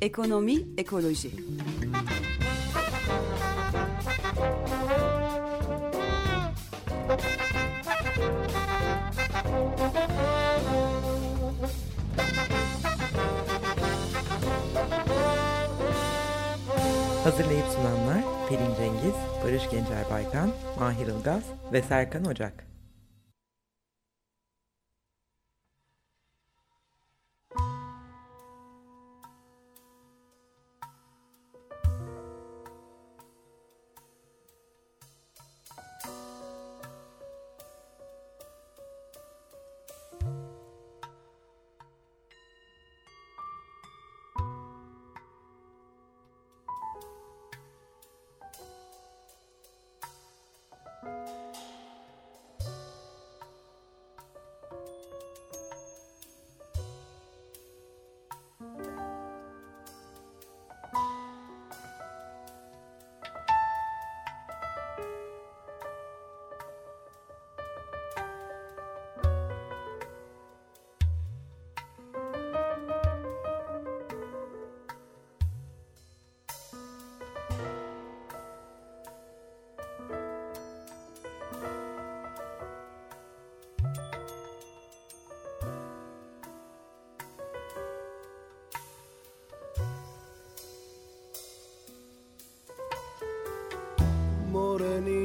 Ekonomi, ekoloji. Hazırlayıp sunanlar Pelin Cengiz, Barış Gencer Baykan, Mahir Ilgaz ve Serkan Ocak. Morenica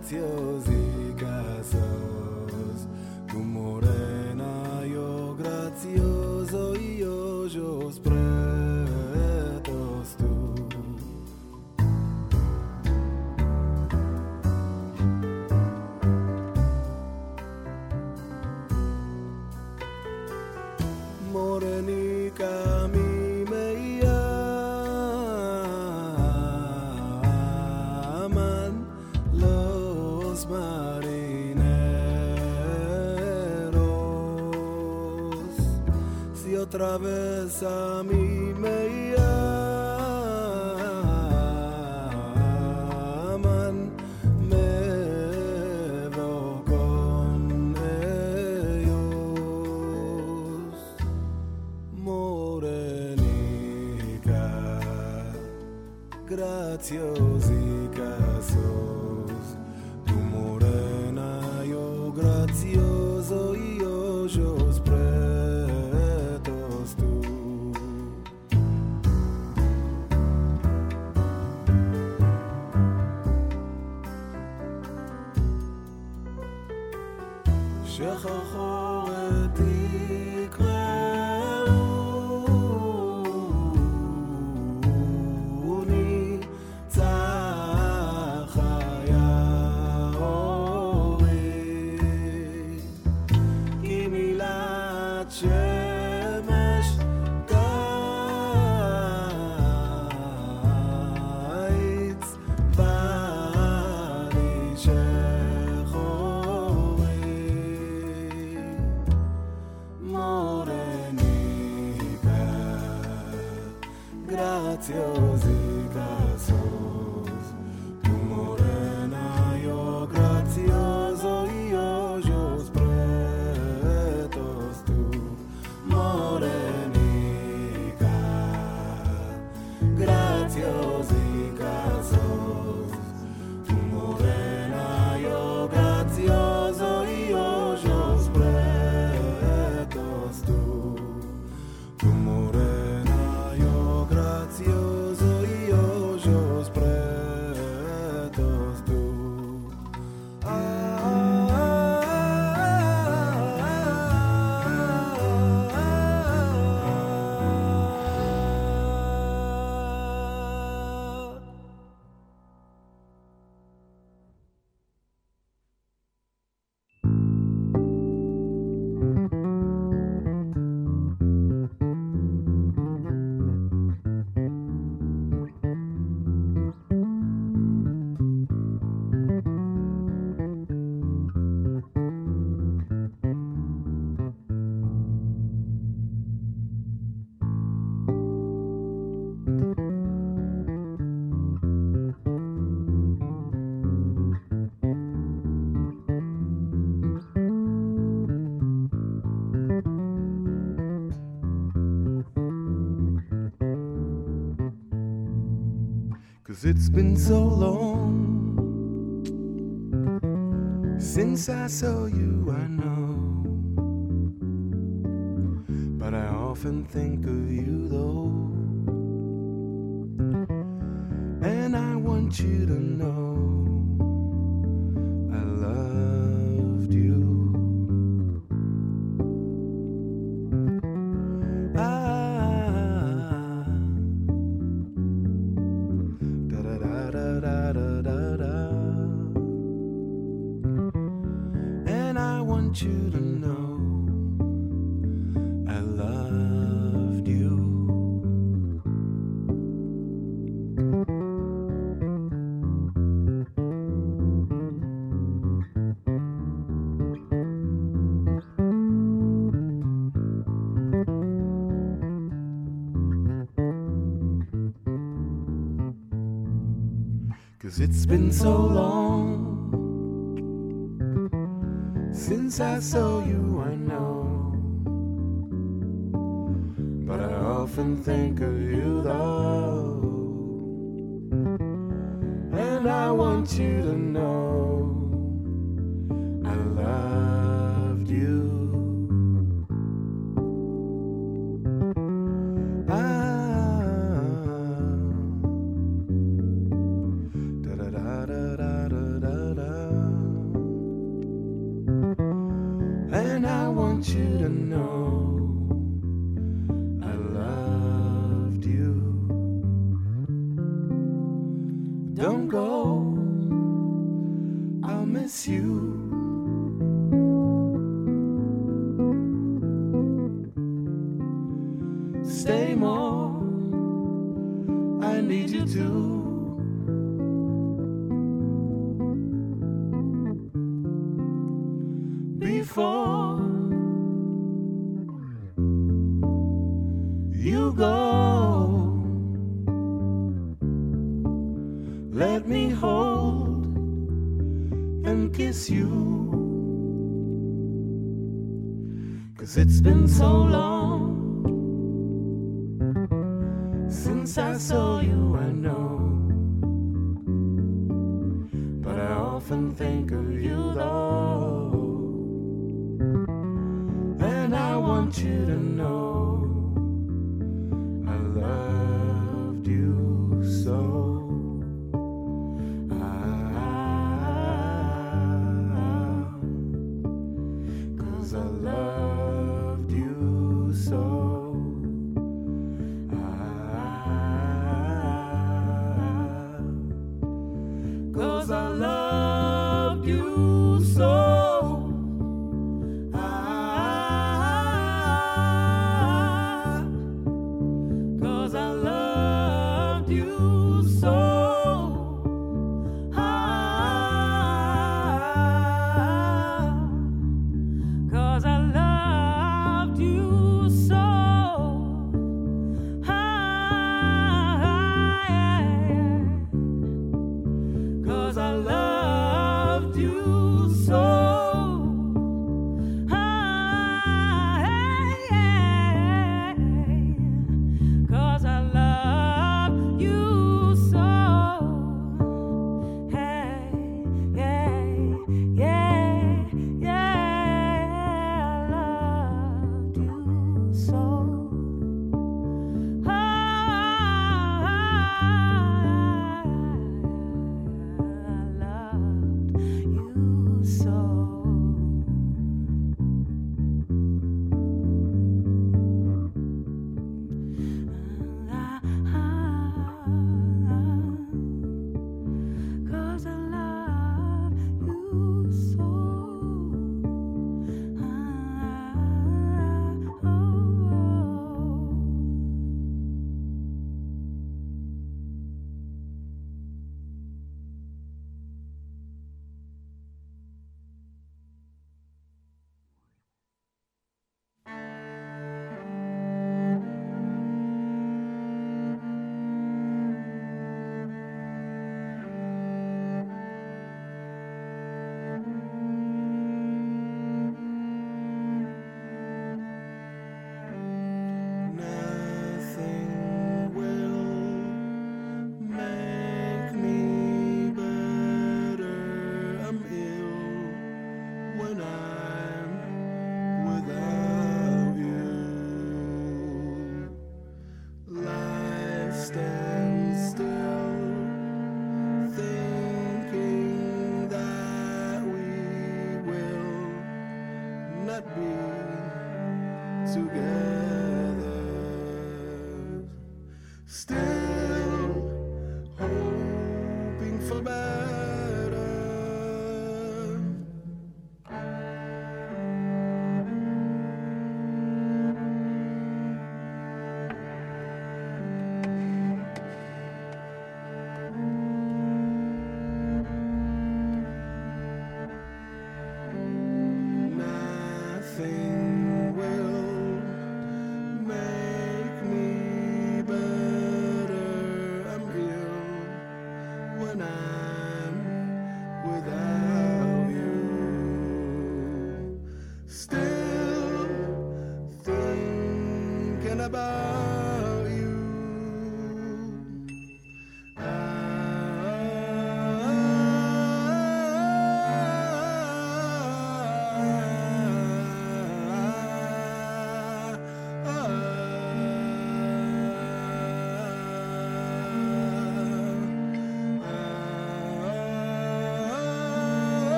graziosica sos si otra vez a mí me llaman me con ellos. Morenica שחרחורת יקראוני Cause it's been so long since I saw you, I know. But I often think of you though. And I want you to know It's been so long since I saw you, I know. But I often think of you though. And I want you to you you go. Let me hold and kiss you. Cause it's been so long since I saw you, I know. But I often think of you though. And I want you to know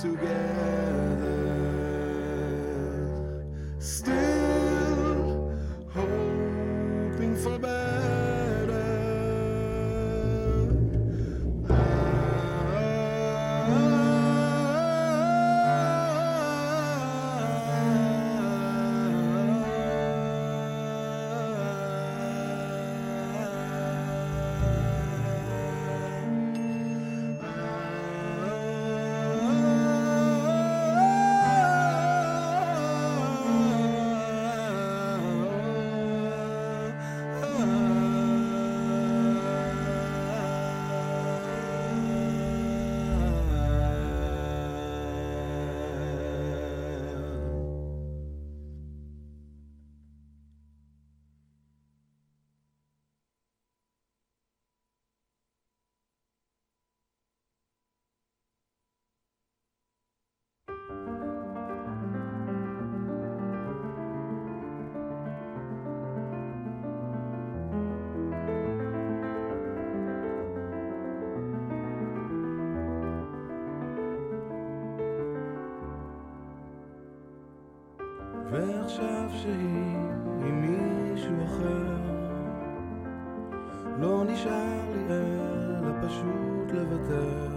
together. Still hoping for better. ועכשיו שהיא עם מישהו אחר. לא נשאר לי אלא פשוט לוותר.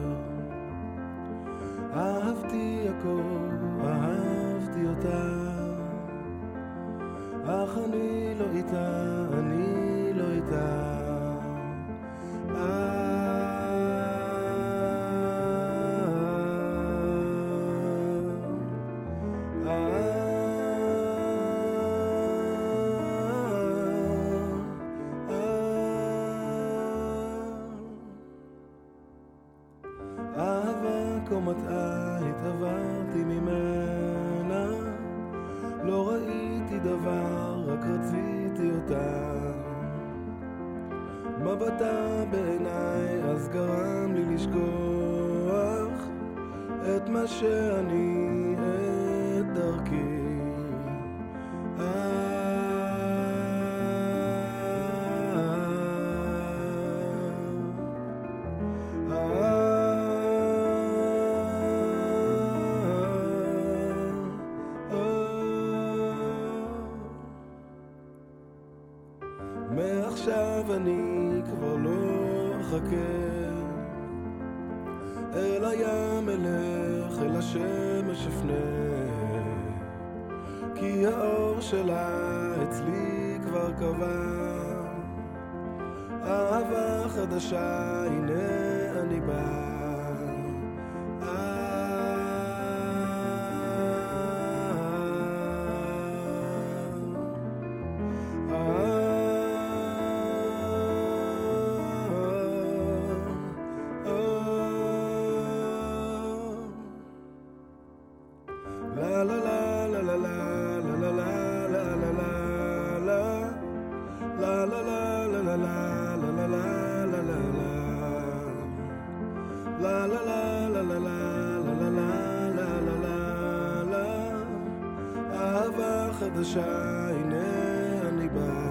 אהבתי הכל, אהבתי אותה. אך אני לא איתה, אני לא איתה מבטה בעיניי אז גרם לי לשכוח את מה שאני, שלה אצלי כבר קבע. אהבה חדשה, הנה אני בא shine anybody.